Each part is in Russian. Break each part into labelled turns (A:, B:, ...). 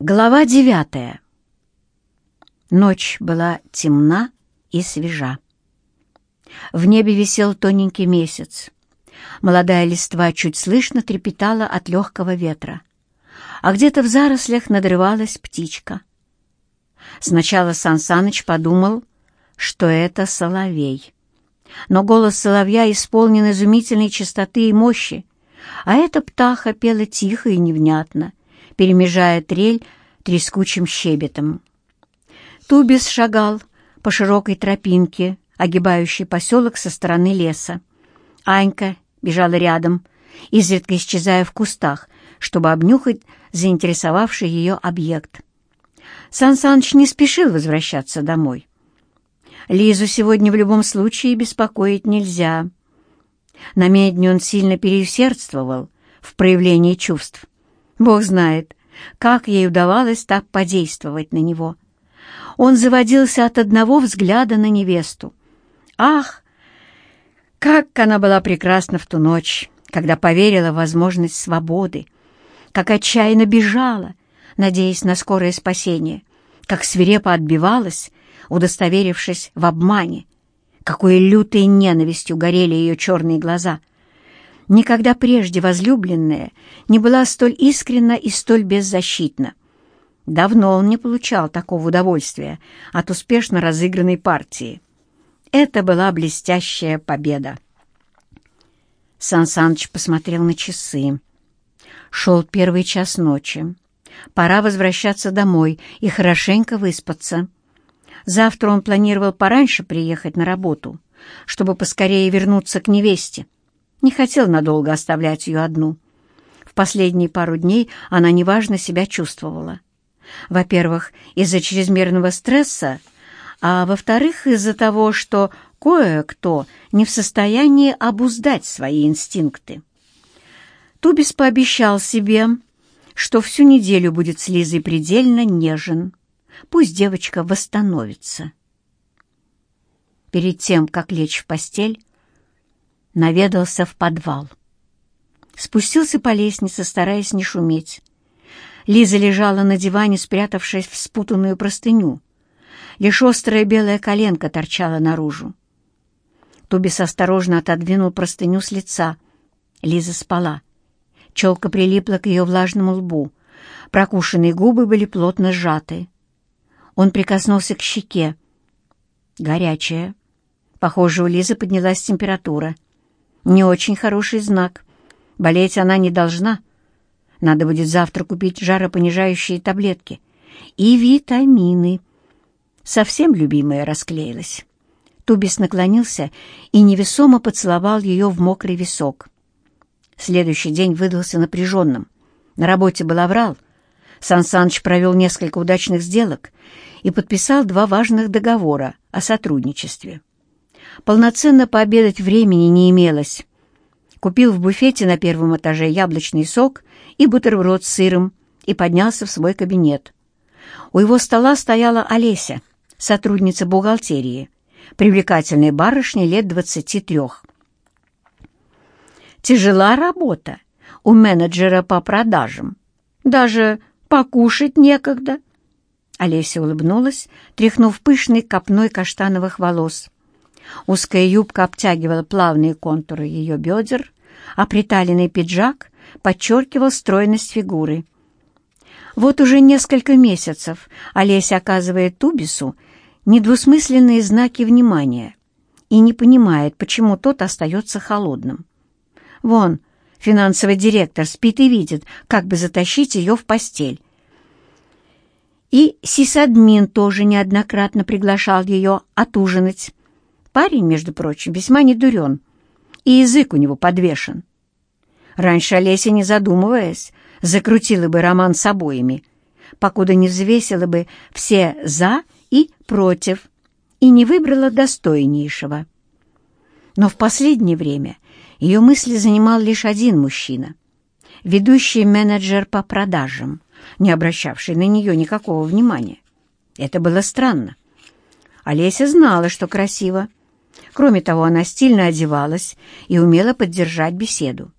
A: Глава девятая. Ночь была темна и свежа. В небе висел тоненький месяц. Молодая листва чуть слышно трепетала от легкого ветра, а где-то в зарослях надрывалась птичка. Сначала Сан Саныч подумал, что это соловей. Но голос соловья исполнен изумительной чистоты и мощи, а эта птаха пела тихо и невнятно, перемежая трель трескучим щебетом. Тубис шагал по широкой тропинке, огибающей поселок со стороны леса. Анька бежала рядом, изредка исчезая в кустах, чтобы обнюхать заинтересовавший ее объект. Сан Саныч не спешил возвращаться домой. Лизу сегодня в любом случае беспокоить нельзя. На медне он сильно переусердствовал в проявлении чувств. Бог знает, как ей удавалось так подействовать на него. Он заводился от одного взгляда на невесту. Ах, как она была прекрасна в ту ночь, когда поверила в возможность свободы, как отчаянно бежала, надеясь на скорое спасение, как свирепо отбивалась, удостоверившись в обмане, какой лютой ненавистью горели ее черные глаза — Никогда прежде возлюбленная не была столь искренна и столь беззащитна. Давно он не получал такого удовольствия от успешно разыгранной партии. Это была блестящая победа. Сан Саныч посмотрел на часы. Шел первый час ночи. Пора возвращаться домой и хорошенько выспаться. Завтра он планировал пораньше приехать на работу, чтобы поскорее вернуться к невесте. Не хотел надолго оставлять ее одну. В последние пару дней она неважно себя чувствовала. Во-первых, из-за чрезмерного стресса, а во-вторых, из-за того, что кое-кто не в состоянии обуздать свои инстинкты. Тубис пообещал себе, что всю неделю будет с Лизой предельно нежен. Пусть девочка восстановится. Перед тем, как лечь в постель, наведался в подвал. Спустился по лестнице, стараясь не шуметь. Лиза лежала на диване, спрятавшись в спутанную простыню. Лишь острая белая коленка торчала наружу. Тубис осторожно отодвинул простыню с лица. Лиза спала. Челка прилипла к ее влажному лбу. Прокушенные губы были плотно сжаты. Он прикоснулся к щеке. Горячая. Похоже, у Лизы поднялась температура. Не очень хороший знак. Болеть она не должна. Надо будет завтра купить жаропонижающие таблетки. И витамины. Совсем любимая расклеилась. Тубис наклонился и невесомо поцеловал ее в мокрый висок. Следующий день выдался напряженным. На работе был оврал. Сан Саныч провел несколько удачных сделок и подписал два важных договора о сотрудничестве. Полноценно пообедать времени не имелось. Купил в буфете на первом этаже яблочный сок и бутерброд с сыром и поднялся в свой кабинет. У его стола стояла Олеся, сотрудница бухгалтерии, привлекательная барышня лет двадцати трех. Тяжела работа у менеджера по продажам. Даже покушать некогда. Олеся улыбнулась, тряхнув пышной копной каштановых волос. Узкая юбка обтягивала плавные контуры ее бедер, а приталенный пиджак подчеркивал стройность фигуры. Вот уже несколько месяцев Олеся оказывает Тубису недвусмысленные знаки внимания и не понимает, почему тот остается холодным. Вон, финансовый директор спит и видит, как бы затащить ее в постель. И сисадмин тоже неоднократно приглашал ее отужинать. Парень, между прочим, весьма недурен, и язык у него подвешен. Раньше Олеся, не задумываясь, закрутила бы роман с обоими, покуда не взвесила бы все «за» и «против» и не выбрала достойнейшего. Но в последнее время ее мысли занимал лишь один мужчина — ведущий менеджер по продажам, не обращавший на нее никакого внимания. Это было странно. Олеся знала, что красиво, Кроме того, она стильно одевалась и умела поддержать беседу.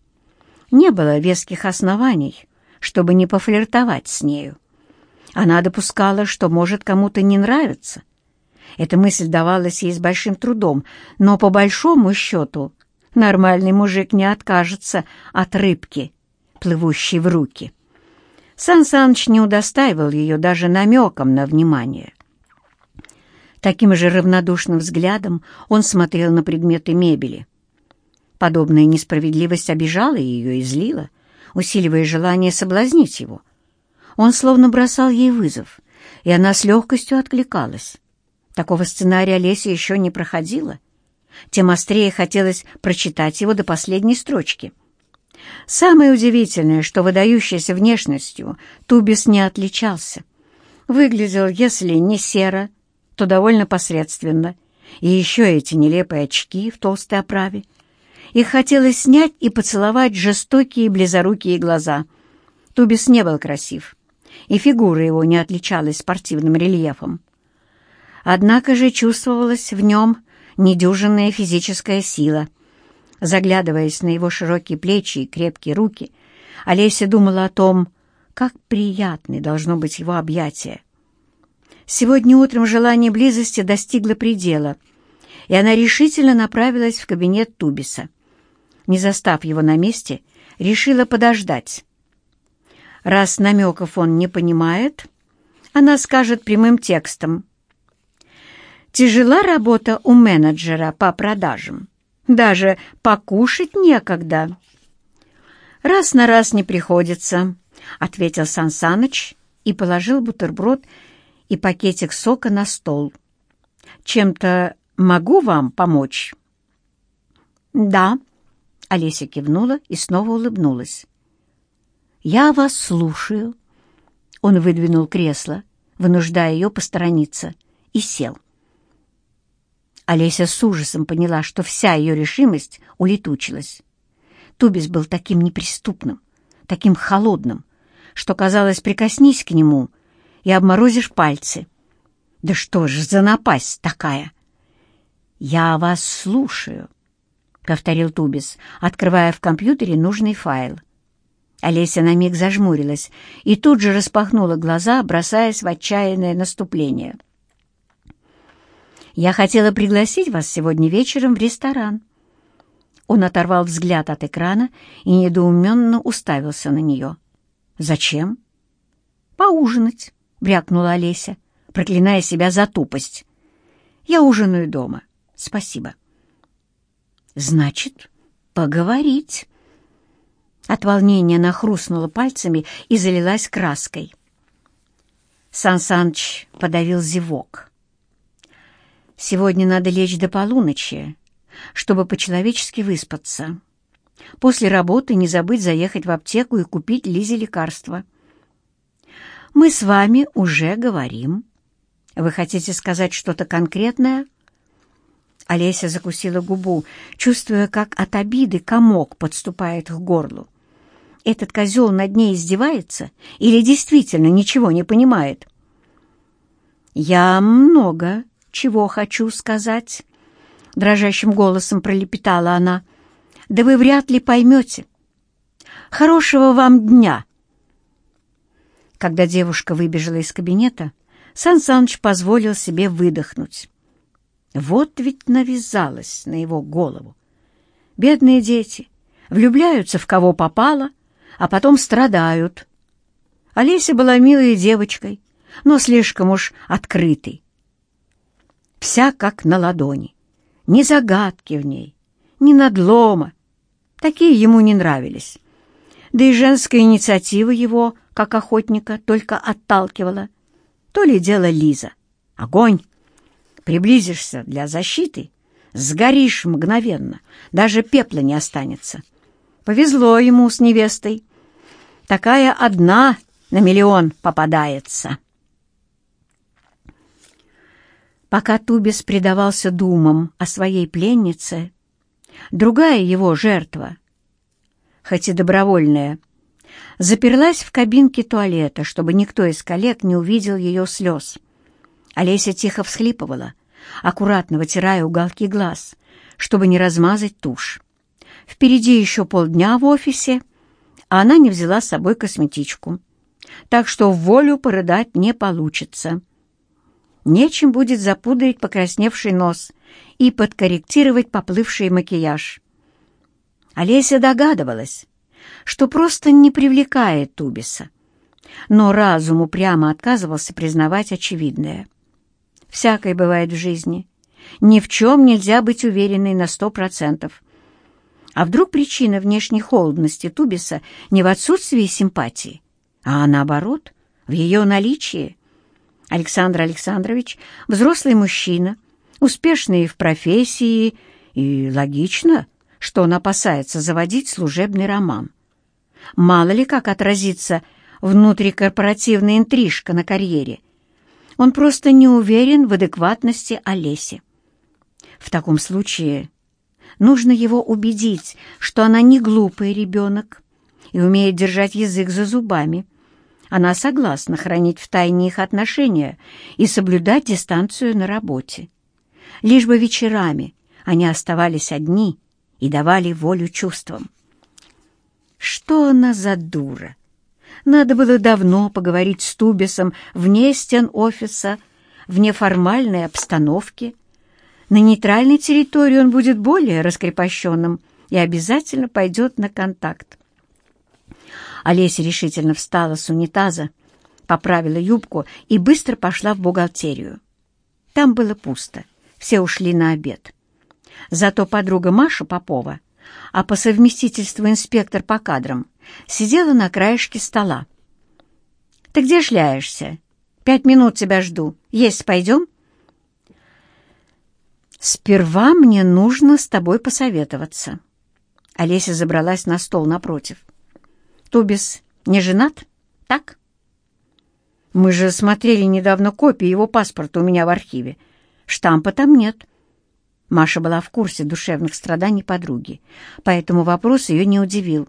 A: Не было веских оснований, чтобы не пофлиртовать с нею. Она допускала, что может кому-то не нравиться. Эта мысль давалась ей с большим трудом, но по большому счету нормальный мужик не откажется от рыбки, плывущей в руки. Сан Саныч не удостаивал ее даже намеком на внимание. Таким же равнодушным взглядом он смотрел на предметы мебели. Подобная несправедливость обижала ее и злила, усиливая желание соблазнить его. Он словно бросал ей вызов, и она с легкостью откликалась. Такого сценария Леся еще не проходила. Тем острее хотелось прочитать его до последней строчки. Самое удивительное, что выдающейся внешностью Тубис не отличался. Выглядел, если не серо, то довольно посредственно. И еще эти нелепые очки в толстой оправе. Их хотелось снять и поцеловать жестокие близорукие глаза. Тубис не был красив, и фигура его не отличалась спортивным рельефом. Однако же чувствовалась в нем недюжинная физическая сила. Заглядываясь на его широкие плечи и крепкие руки, Олеся думала о том, как приятны должно быть его объятие. Сегодня утром желание близости достигло предела, и она решительно направилась в кабинет Тубиса. Не застав его на месте, решила подождать. Раз намеков он не понимает, она скажет прямым текстом — Тяжела работа у менеджера по продажам. Даже покушать некогда. «Раз на раз не приходится», — ответил Сансаныч и положил бутерброд и пакетик сока на стол. «Чем-то могу вам помочь?» «Да», — Олеся кивнула и снова улыбнулась. «Я вас слушаю». Он выдвинул кресло, вынуждая ее посторониться, и сел. Олеся с ужасом поняла, что вся ее решимость улетучилась. Тубис был таким неприступным, таким холодным, что, казалось, прикоснись к нему и обморозишь пальцы. Да что ж за напасть такая? «Я вас слушаю», — повторил Тубис, открывая в компьютере нужный файл. Олеся на миг зажмурилась и тут же распахнула глаза, бросаясь в отчаянное наступление — я хотела пригласить вас сегодня вечером в ресторан». Он оторвал взгляд от экрана и недоуменно уставился на нее. «Зачем?» «Поужинать», — брякнула Олеся, проклиная себя за тупость. «Я ужинаю дома. Спасибо». «Значит, поговорить». От волнения она хрустнула пальцами и залилась краской. Сан Саныч подавил зевок. Сегодня надо лечь до полуночи, чтобы по-человечески выспаться. После работы не забыть заехать в аптеку и купить Лизе лекарства. Мы с вами уже говорим. Вы хотите сказать что-то конкретное? Олеся закусила губу, чувствуя, как от обиды комок подступает к горлу. Этот козел над ней издевается или действительно ничего не понимает? «Я много чего хочу сказать», — дрожащим голосом пролепетала она. «Да вы вряд ли поймете. Хорошего вам дня!» Когда девушка выбежала из кабинета, Сан Саныч позволил себе выдохнуть. Вот ведь навязалась на его голову. Бедные дети влюбляются в кого попало, а потом страдают. Олеся была милой девочкой, но слишком уж открытой вся как на ладони. Ни загадки в ней, ни надлома. Такие ему не нравились. Да и женская инициатива его, как охотника, только отталкивала. То ли дело Лиза. Огонь! Приблизишься для защиты, сгоришь мгновенно, даже пепла не останется. Повезло ему с невестой. Такая одна на миллион попадается. Пока Тубис предавался думам о своей пленнице, другая его жертва, хоть и добровольная, заперлась в кабинке туалета, чтобы никто из коллег не увидел ее слез. Олеся тихо всхлипывала, аккуратно вытирая уголки глаз, чтобы не размазать тушь. Впереди еще полдня в офисе, а она не взяла с собой косметичку. так что в волю порыдать не получится. Нечем будет запудрить покрасневший нос и подкорректировать поплывший макияж. Олеся догадывалась, что просто не привлекает Тубиса, но разум упрямо отказывался признавать очевидное. Всякое бывает в жизни. Ни в чем нельзя быть уверенной на сто процентов. А вдруг причина внешней холодности Тубиса не в отсутствии симпатии, а наоборот, в ее наличии? Александр Александрович — взрослый мужчина, успешный в профессии, и логично, что он опасается заводить служебный роман. Мало ли как отразится внутрикорпоративная интрижка на карьере. Он просто не уверен в адекватности Олеси. В таком случае нужно его убедить, что она не глупый ребенок и умеет держать язык за зубами. Она согласна хранить в тайне их отношения и соблюдать дистанцию на работе. Лишь бы вечерами они оставались одни и давали волю чувствам. Что она за дура? Надо было давно поговорить с Тубисом вне стен офиса, в неформальной обстановке. На нейтральной территории он будет более раскрепощенным и обязательно пойдет на контакт. Олеся решительно встала с унитаза, поправила юбку и быстро пошла в бухгалтерию. Там было пусто, все ушли на обед. Зато подруга Маша Попова — а по совместительству инспектор по кадрам, сидела на краешке стола. «Ты где шляешься? Пять минут тебя жду. Есть пойдем?» «Сперва мне нужно с тобой посоветоваться». Олеся забралась на стол напротив. «Тубис не женат? Так?» «Мы же смотрели недавно копии его паспорта у меня в архиве. Штампа там нет. Маша была в курсе душевных страданий подруги, поэтому вопрос ее не удивил.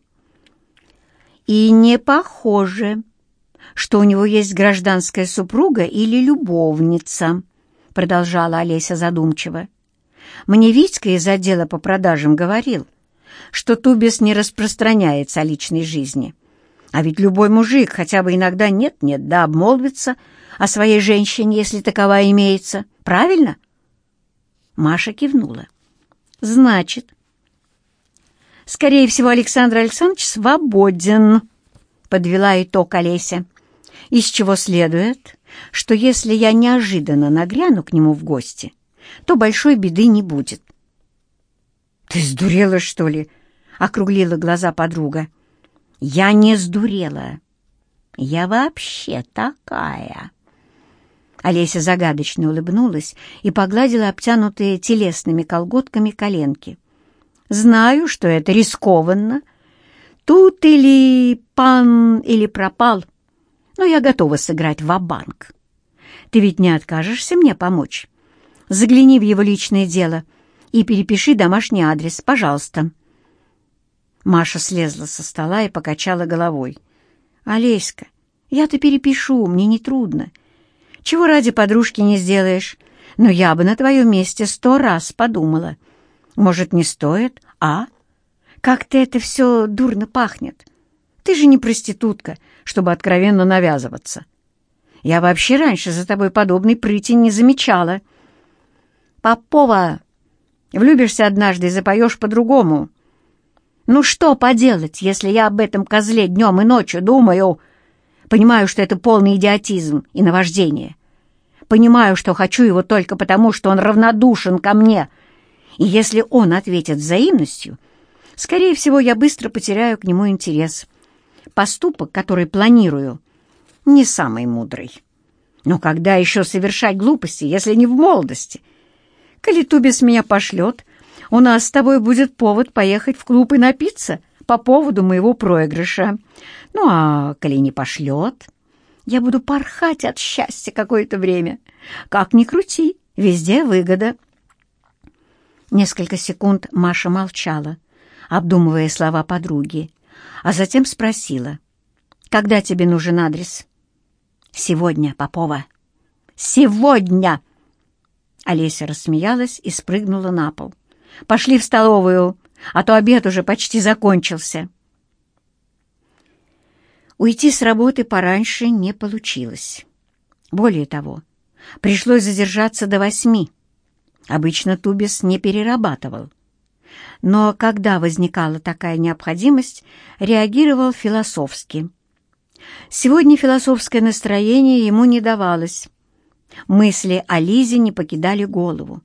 A: «И не похоже, что у него есть гражданская супруга или любовница», продолжала Олеся задумчиво. «Мне Витька из отдела по продажам говорил, что Тубис не распространяется о личной жизни. А ведь любой мужик хотя бы иногда нет-нет, да обмолвится о своей женщине, если таковая имеется. Правильно?» Маша кивнула. «Значит, скорее всего, Александр Александрович свободен», — подвела итог Олеся. «Из чего следует, что если я неожиданно нагряну к нему в гости, то большой беды не будет». «Ты сдурела, что ли?» — округлила глаза подруга. «Я не сдурела. Я вообще такая». Олеся загадочно улыбнулась и погладила обтянутые телесными колготками коленки. «Знаю, что это рискованно. Тут или пан, или пропал, но я готова сыграть ва-банк. Ты ведь не откажешься мне помочь? Загляни в его личное дело и перепиши домашний адрес, пожалуйста». Маша слезла со стола и покачала головой. «Олеська, я-то перепишу, мне не трудно. Чего ради подружки не сделаешь? Но я бы на твоем месте сто раз подумала. Может, не стоит, а? Как-то это все дурно пахнет. Ты же не проститутка, чтобы откровенно навязываться. Я вообще раньше за тобой подобной прыти не замечала. Попова, влюбишься однажды и запоешь по-другому. Ну что поделать, если я об этом козле днем и ночью думаю, Понимаю, что это полный идиотизм и наваждение. Понимаю, что хочу его только потому, что он равнодушен ко мне. И если он ответит взаимностью, скорее всего, я быстро потеряю к нему интерес. Поступок, который планирую, не самый мудрый. Но когда еще совершать глупости, если не в молодости? Коли Тубис меня пошлет, у нас с тобой будет повод поехать в клуб и напиться по поводу моего проигрыша. Ну, а коли не пошлет, я буду порхать от счастья какое-то время. Как ни крути, везде выгода. Несколько секунд Маша молчала, обдумывая слова подруги, а затем спросила, «Когда тебе нужен адрес?» «Сегодня, Попова». «Сегодня!» Олеся рассмеялась и спрыгнула на пол. «Пошли в столовую, а то обед уже почти закончился». Уйти с работы пораньше не получилось. Более того, пришлось задержаться до восьми. Обычно Тубис не перерабатывал. Но когда возникала такая необходимость, реагировал философски. Сегодня философское настроение ему не давалось. Мысли о Лизе не покидали голову.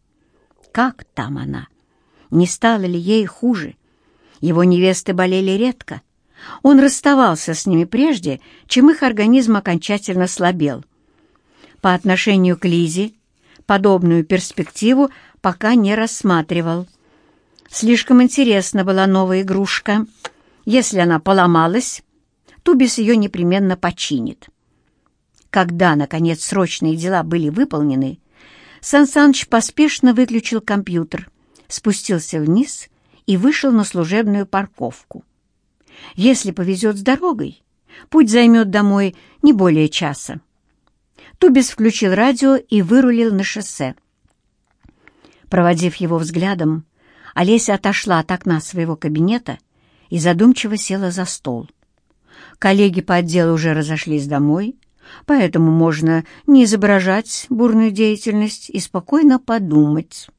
A: Как там она? Не стало ли ей хуже? Его невесты болели редко. Он расставался с ними прежде, чем их организм окончательно слабел. По отношению к Лизе подобную перспективу пока не рассматривал. Слишком интересна была новая игрушка. Если она поломалась, Тубис ее непременно починит. Когда, наконец, срочные дела были выполнены, Сан Саныч поспешно выключил компьютер, спустился вниз и вышел на служебную парковку. Если повезет с дорогой, путь займет домой не более часа. Тубис включил радио и вырулил на шоссе. Проводив его взглядом, Олеся отошла от окна своего кабинета и задумчиво села за стол. Коллеги по отделу уже разошлись домой, поэтому можно не изображать бурную деятельность и спокойно подумать.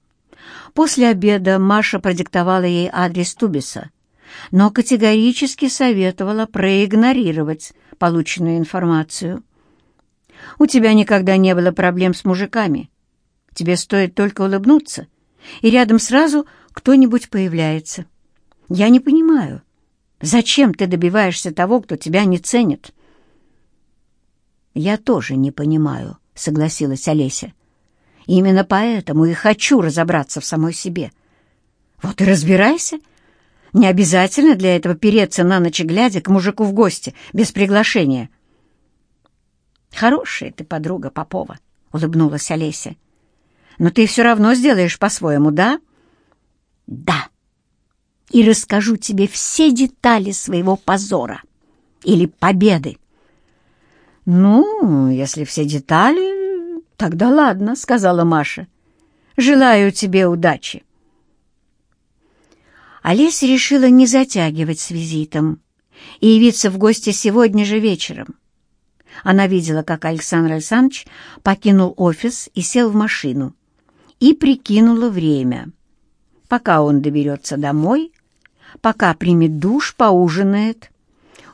A: После обеда Маша продиктовала ей адрес Тубиса, но категорически советовала проигнорировать полученную информацию. «У тебя никогда не было проблем с мужиками. Тебе стоит только улыбнуться, и рядом сразу кто-нибудь появляется. Я не понимаю, зачем ты добиваешься того, кто тебя не ценит?» «Я тоже не понимаю», — согласилась Олеся. «Именно поэтому и хочу разобраться в самой себе». «Вот и разбирайся. Не обязательно для этого переться на ночь глядя к мужику в гости, без приглашения». «Хорошая ты подруга Попова», — улыбнулась Олеся. «Но ты все равно сделаешь по-своему, да?» «Да. И расскажу тебе все детали своего позора или победы». «Ну, если все детали, тогда ладно», — сказала Маша. «Желаю тебе удачи». Олеся решила не затягивать с визитом и явиться в гости сегодня же вечером. Она видела, как Александр Александрович покинул офис и сел в машину, и прикинула время. Пока он доберется домой, пока примет душ, поужинает,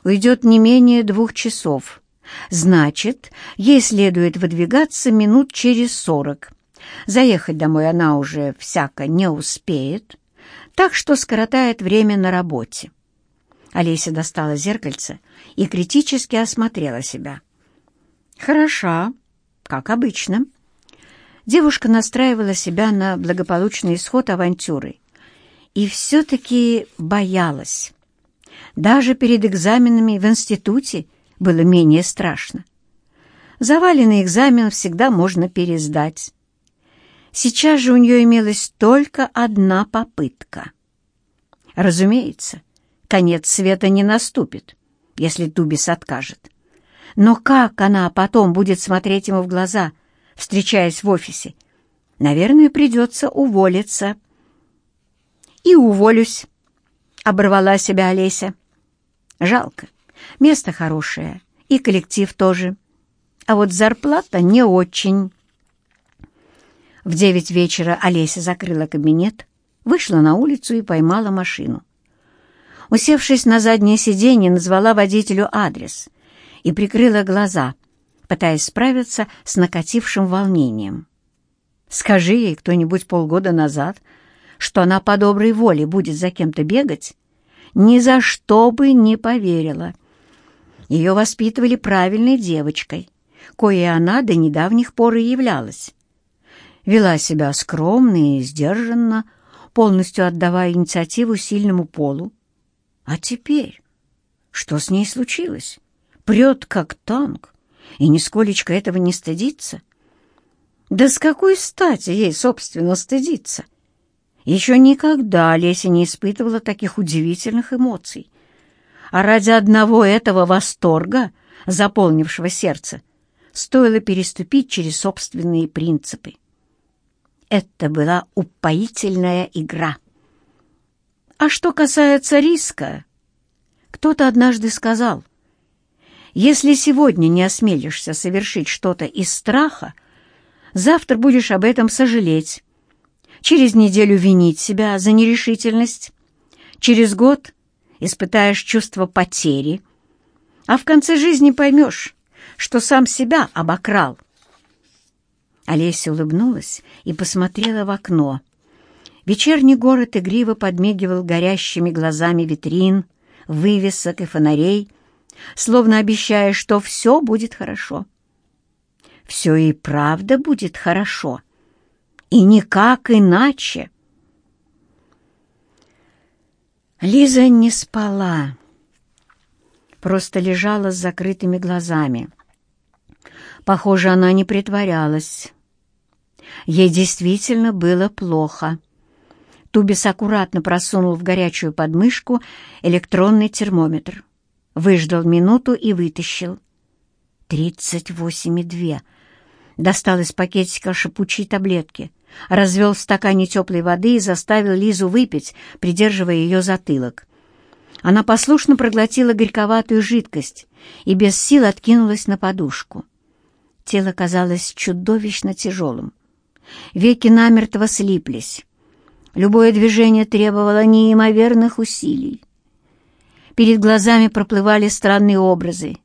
A: уйдет не менее двух часов — Значит, ей следует выдвигаться минут через сорок. Заехать домой она уже всяко не успеет, так что скоротает время на работе. Олеся достала зеркальце и критически осмотрела себя. Хороша, как обычно. Девушка настраивала себя на благополучный исход авантюры и все-таки боялась. Даже перед экзаменами в институте было менее страшно. Заваленный экзамен всегда можно пересдать. Сейчас же у нее имелась только одна попытка. Разумеется, конец света не наступит, если Тубис откажет. Но как она потом будет смотреть ему в глаза, встречаясь в офисе? Наверное, придется уволиться. «И уволюсь», — оборвала себя Олеся. «Жалко. Место хорошее, и коллектив тоже. А вот зарплата не очень. В девять вечера Олеся закрыла кабинет, вышла на улицу и поймала машину. Усевшись на заднее сиденье, назвала водителю адрес и прикрыла глаза, пытаясь справиться с накатившим волнением. Скажи ей кто-нибудь полгода назад, что она по доброй воле будет за кем-то бегать, ни за что бы не поверила — ее воспитывали правильной девочкой, коей она до недавних пор и являлась. Вела себя скромно и сдержанно, полностью отдавая инициативу сильному полу. А теперь? Что с ней случилось? Прет, как танк, и нисколечко этого не стыдится. Да с какой стати ей, собственно, стыдиться? Еще никогда Леся не испытывала таких удивительных эмоций. А ради одного этого восторга, заполнившего сердце, стоило переступить через собственные принципы. Это была упоительная игра. А что касается риска, кто-то однажды сказал, Если сегодня не осмелишься совершить что-то из страха, завтра будешь об этом сожалеть, через неделю винить себя за нерешительность, через год испытаешь чувство потери, а в конце жизни поймешь, что сам себя обокрал. Олеся улыбнулась и посмотрела в окно. Вечерний город игриво подмигивал горящими глазами витрин, вывесок и фонарей, словно обещая, что все будет хорошо. Все и правда будет хорошо, и никак иначе. Лиза не спала, просто лежала с закрытыми глазами. Похоже, она не притворялась. Ей действительно было плохо. Тубис аккуратно просунул в горячую подмышку электронный термометр. Выждал минуту и вытащил. Тридцать восемь и две. Достал из пакетика шипучие таблетки, развел в стакане теплой воды и заставил Лизу выпить, придерживая ее затылок. Она послушно проглотила горьковатую жидкость и без сил откинулась на подушку. Тело казалось чудовищно тяжелым. Веки намертво слиплись. Любое движение требовало неимоверных усилий. Перед глазами проплывали странные образы.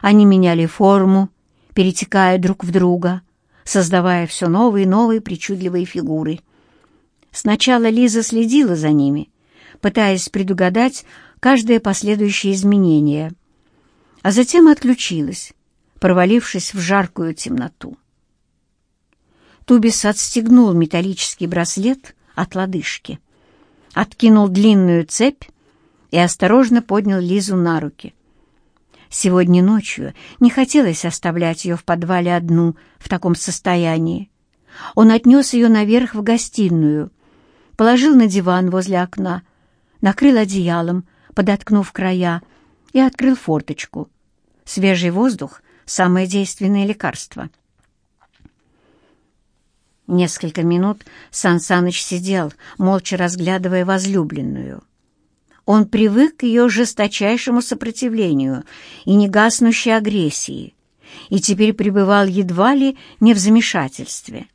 A: Они меняли форму, перетекая друг в друга, создавая все новые и новые причудливые фигуры. Сначала Лиза следила за ними, пытаясь предугадать каждое последующее изменение, а затем отключилась, провалившись в жаркую темноту. Тубис отстегнул металлический браслет от лодыжки, откинул длинную цепь и осторожно поднял Лизу на руки. Сегодня ночью не хотелось оставлять ее в подвале одну в таком состоянии. Он отнес ее наверх в гостиную, положил на диван возле окна, накрыл одеялом, подоткнув края, и открыл форточку. Свежий воздух самое действенное лекарство. Несколько минут Сан Саныч сидел, молча разглядывая возлюбленную. Он привык к ее жесточайшему сопротивлению и негаснущей агрессии, и теперь пребывал едва ли не в замешательстве.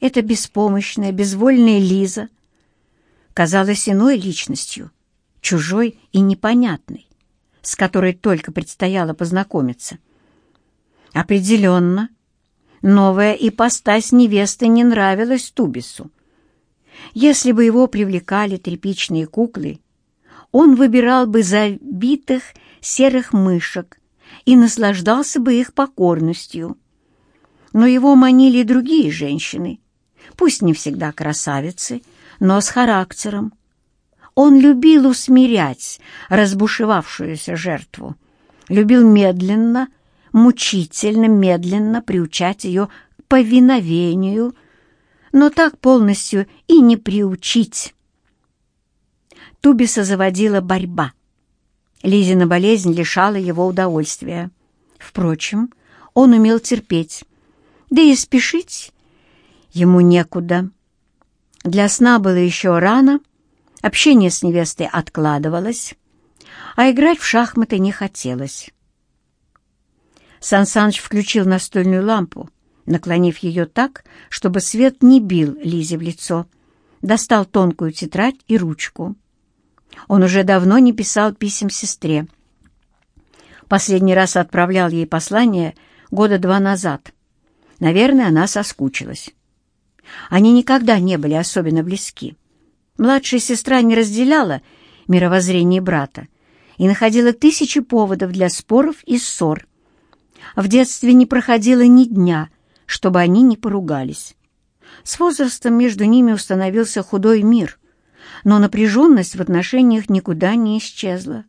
A: Эта беспомощная, безвольная Лиза казалась иной личностью, чужой и непонятной, с которой только предстояло познакомиться. Определенно, новая ипостась невесты не нравилась Тубису. Если бы его привлекали тряпичные куклы, он выбирал бы забитых серых мышек и наслаждался бы их покорностью. Но его манили другие женщины, пусть не всегда красавицы, но с характером. Он любил усмирять разбушевавшуюся жертву, любил медленно, мучительно, медленно приучать ее к повиновению, но так полностью и не приучить. Тубиса заводила борьба. Лизина болезнь лишала его удовольствия. Впрочем, он умел терпеть, да и спешить ему некуда. Для сна было еще рано, общение с невестой откладывалось, а играть в шахматы не хотелось. Сан Саныч включил настольную лампу, наклонив ее так, чтобы свет не бил Лизе в лицо, достал тонкую тетрадь и ручку. Он уже давно не писал писем сестре. Последний раз отправлял ей послание года два назад. Наверное, она соскучилась. Они никогда не были особенно близки. Младшая сестра не разделяла мировоззрение брата и находила тысячи поводов для споров и ссор. В детстве не проходило ни дня, чтобы они не поругались. С возрастом между ними установился худой мир, но напряженность в отношениях никуда не исчезла.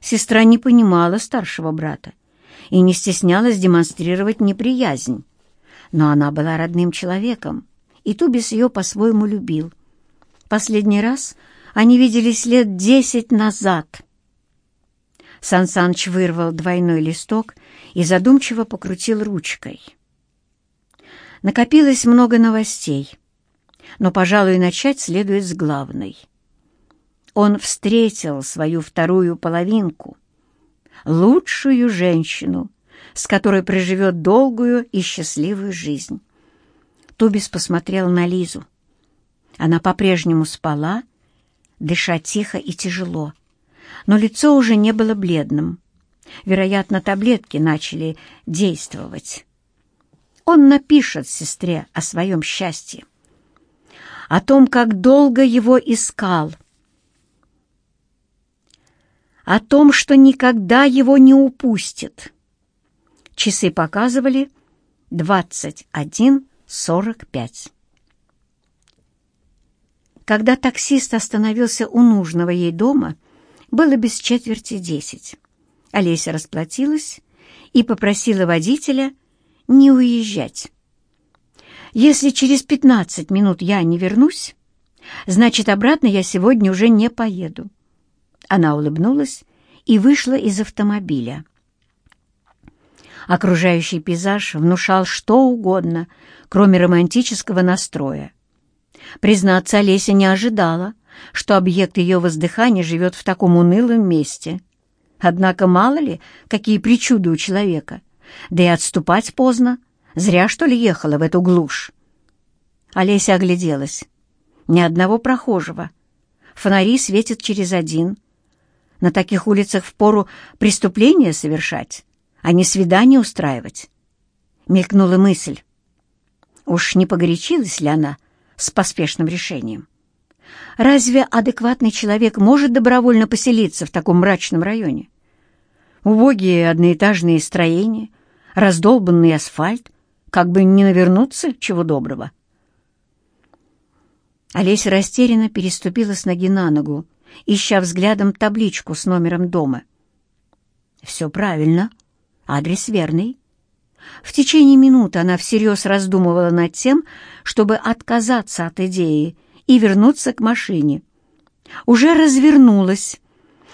A: Сестра не понимала старшего брата и не стеснялась демонстрировать неприязнь, но она была родным человеком, и Тубис ее по-своему любил. Последний раз они виделись лет десять назад. Сан Саныч вырвал двойной листок и задумчиво покрутил ручкой. Накопилось много новостей, но, пожалуй, начать следует с главной. Он встретил свою вторую половинку. лучшую женщину, с которой проживет долгую и счастливую жизнь. Тубис посмотрел на Лизу. Она по-прежнему спала, дыша тихо и тяжело, но лицо уже не было бледным. Вероятно, таблетки начали действовать. Он напишет сестре о своем счастье, о том, как долго его искал, о том, что никогда его не упустит. Часы показывали 21.45. Когда таксист остановился у нужного ей дома, было без четверти десять. Олеся расплатилась и попросила водителя не уезжать. «Если через пятнадцать минут я не вернусь, значит, обратно я сегодня уже не поеду». Она улыбнулась и вышла из автомобиля. Окружающий пейзаж внушал что угодно, кроме романтического настроя. Признаться, Олеся не ожидала, что объект ее воздыхания живет в таком унылом месте. Однако мало ли, какие причуды у человека. Да и отступать поздно. Зря, что ли, ехала в эту глушь. Олеся огляделась. Ни одного прохожего. Фонари светят через один. На таких улицах впору преступления совершать, а не свидание устраивать. Мелькнула мысль. Уж не погорячилась ли она, с поспешным решением. Разве адекватный человек может добровольно поселиться в таком мрачном районе? Убогие одноэтажные строения, раздолбанный асфальт, как бы не навернуться чего доброго. Олеся растерянно переступила с ноги на ногу, ища взглядом табличку с номером дома. Все правильно, адрес верный. В течение минуты она всерьез раздумывала над тем, чтобы отказаться от идеи и вернуться к машине. Уже развернулась,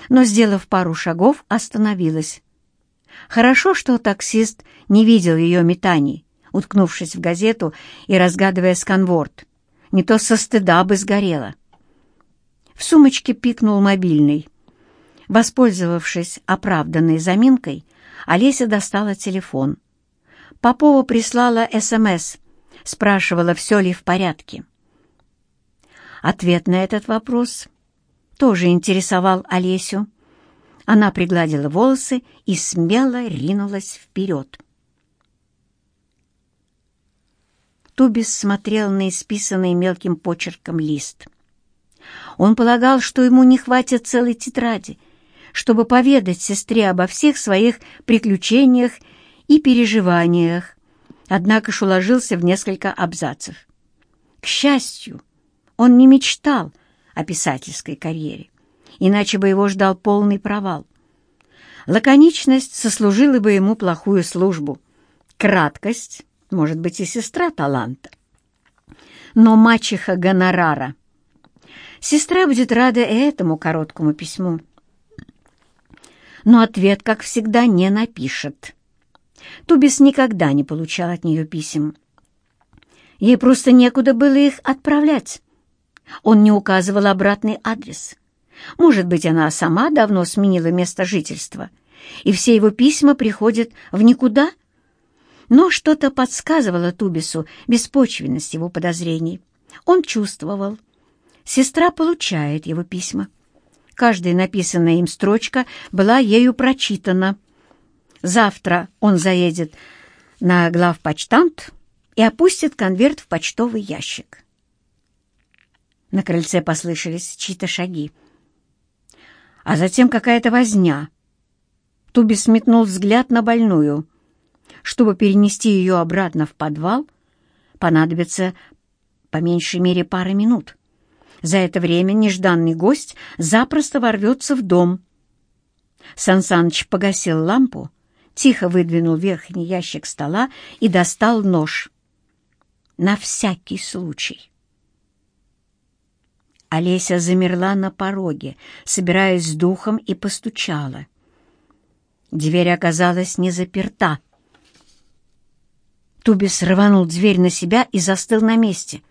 A: но, сделав пару шагов, остановилась. Хорошо, что таксист не видел ее метаний, уткнувшись в газету и разгадывая сканворд. Не то со стыда бы сгорела. В сумочке пикнул мобильный. Воспользовавшись оправданной заминкой, Олеся достала телефон. Попова прислала СМС, спрашивала, все ли в порядке. Ответ на этот вопрос тоже интересовал Олесю. Она пригладила волосы и смело ринулась вперед. Тубис смотрел на исписанный мелким почерком лист. Он полагал, что ему не хватит целой тетради, чтобы поведать сестре обо всех своих приключениях и переживаниях, однако ж уложился в несколько абзацев. К счастью, он не мечтал о писательской карьере, иначе бы его ждал полный провал. Лаконичность сослужила бы ему плохую службу. Краткость, может быть, и сестра таланта. Но мачеха гонорара. Сестра будет рада и этому короткому письму. Но ответ, как всегда, не напишет. Тубис никогда не получал от нее писем. Ей просто некуда было их отправлять. Он не указывал обратный адрес. Может быть, она сама давно сменила место жительства, и все его письма приходят в никуда? Но что-то подсказывало Тубису беспочвенность его подозрений. Он чувствовал. Сестра получает его письма. Каждая написанная им строчка была ею прочитана — Завтра он заедет на главпочтамт и опустит конверт в почтовый ящик. На крыльце послышались чьи-то шаги. А затем какая-то возня. Туби сметнул взгляд на больную. Чтобы перенести ее обратно в подвал, понадобится по меньшей мере пара минут. За это время нежданный гость запросто ворвется в дом. Сансаныч погасил лампу, тихо выдвинул верхний ящик стола и достал нож. На всякий случай. Олеся замерла на пороге, собираясь с духом, и постучала. Дверь оказалась не заперта. Тубис рванул дверь на себя и застыл на месте.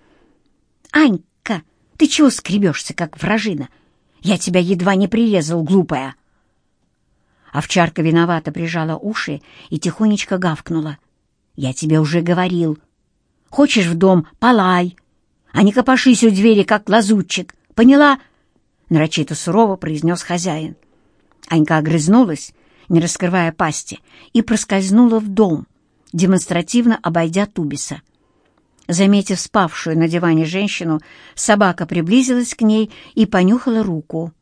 A: «Анька, ты чего скребешься, как вражина? Я тебя едва не прирезал, глупая!» Овчарка виновато прижала уши и тихонечко гавкнула. «Я тебе уже говорил. Хочешь в дом — полай, а не копошись у двери, как лазутчик. Поняла?» Нарочито сурово произнес хозяин. Анька огрызнулась, не раскрывая пасти, и проскользнула в дом, демонстративно обойдя Тубиса. Заметив спавшую на диване женщину, собака приблизилась к ней и понюхала руку.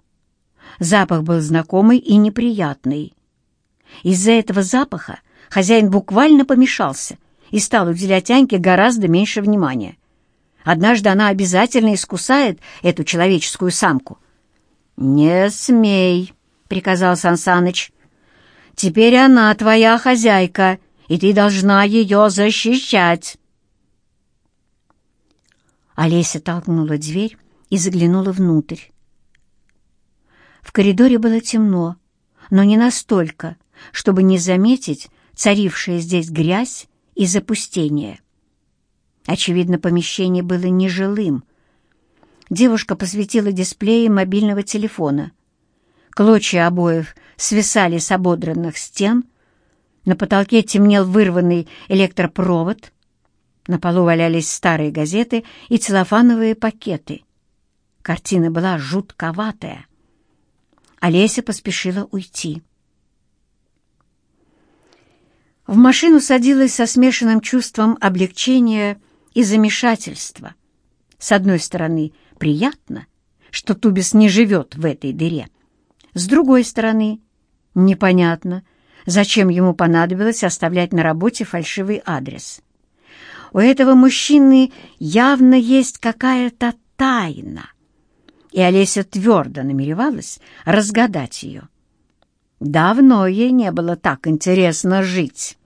A: Запах был знакомый и неприятный. Из-за этого запаха хозяин буквально помешался и стал уделять Аньке гораздо меньше внимания. Однажды она обязательно искусает эту человеческую самку. «Не смей!» — приказал Сансаныч. «Теперь она твоя хозяйка, и ты должна ее защищать!» Олеся толкнула дверь и заглянула внутрь. В коридоре было темно, но не настолько, чтобы не заметить царившая здесь грязь и запустение. Очевидно, помещение было нежилым. Девушка посветила дисплеи мобильного телефона. Клочья обоев свисали с ободранных стен, на потолке темнел вырванный электропровод — на полу валялись старые газеты и целлофановые пакеты. Картина была жутковатая. Олеся поспешила уйти. В машину садилась со смешанным чувством облегчения и замешательства. С одной стороны, приятно, что Тубис не живет в этой дыре. С другой стороны, непонятно, зачем ему понадобилось оставлять на работе фальшивый адрес. У этого мужчины явно есть какая-то тайна, и Олеся твердо намеревалась разгадать ее. Давно ей не было так интересно жить.